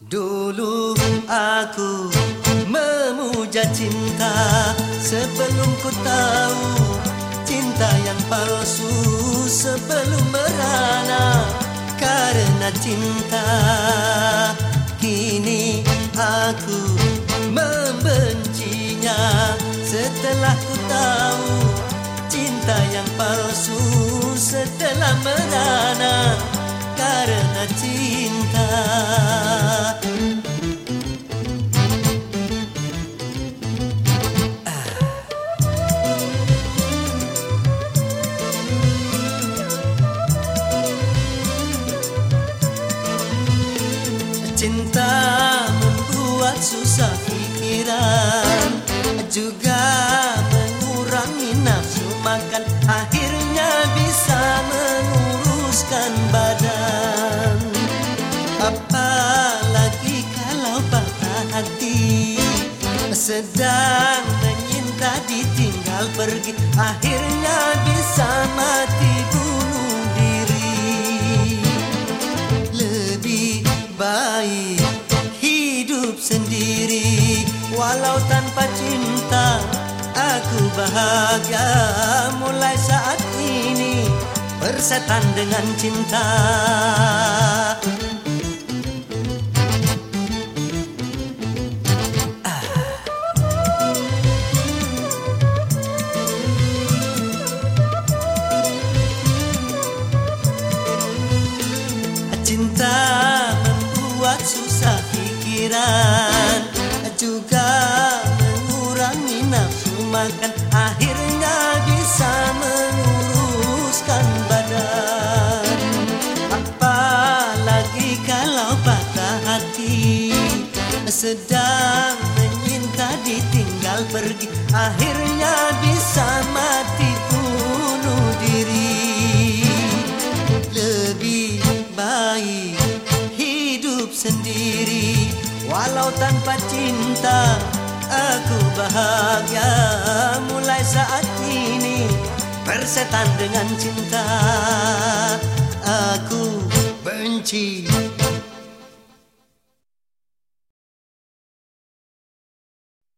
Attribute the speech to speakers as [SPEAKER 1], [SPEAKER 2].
[SPEAKER 1] Dulu aku memuja cinta sebelum ku tahu cinta yang palsu sebelum merana karena cinta. Kini aku membencinya setelah ku tahu cinta yang palsu setelah merana karena cinta Cinta membuat susah pikiran Juga mengurangi nafsu makan. Akhirnya bisa menguruskan badan. Apalagi kalau patah hati Sedang menyinta ditinggal pergi. Akhirnya bisa mati baik hidup sendiri. Walau tanpa cinta Aku bahagia. Mulai saat ini Bersetan dengan cinta. Cinta membuat susah pikiran. Juga mengurangi nafsu makan Akhirnya bisa menguruskan badan. Apalagi kalau patah hati Sedang menyinta ditinggal pergi Akhirnya bisa mati sendiri. Walau tanpa cinta aku bahagia. Mulai saat ini bersetan dengan cinta. Aku benci.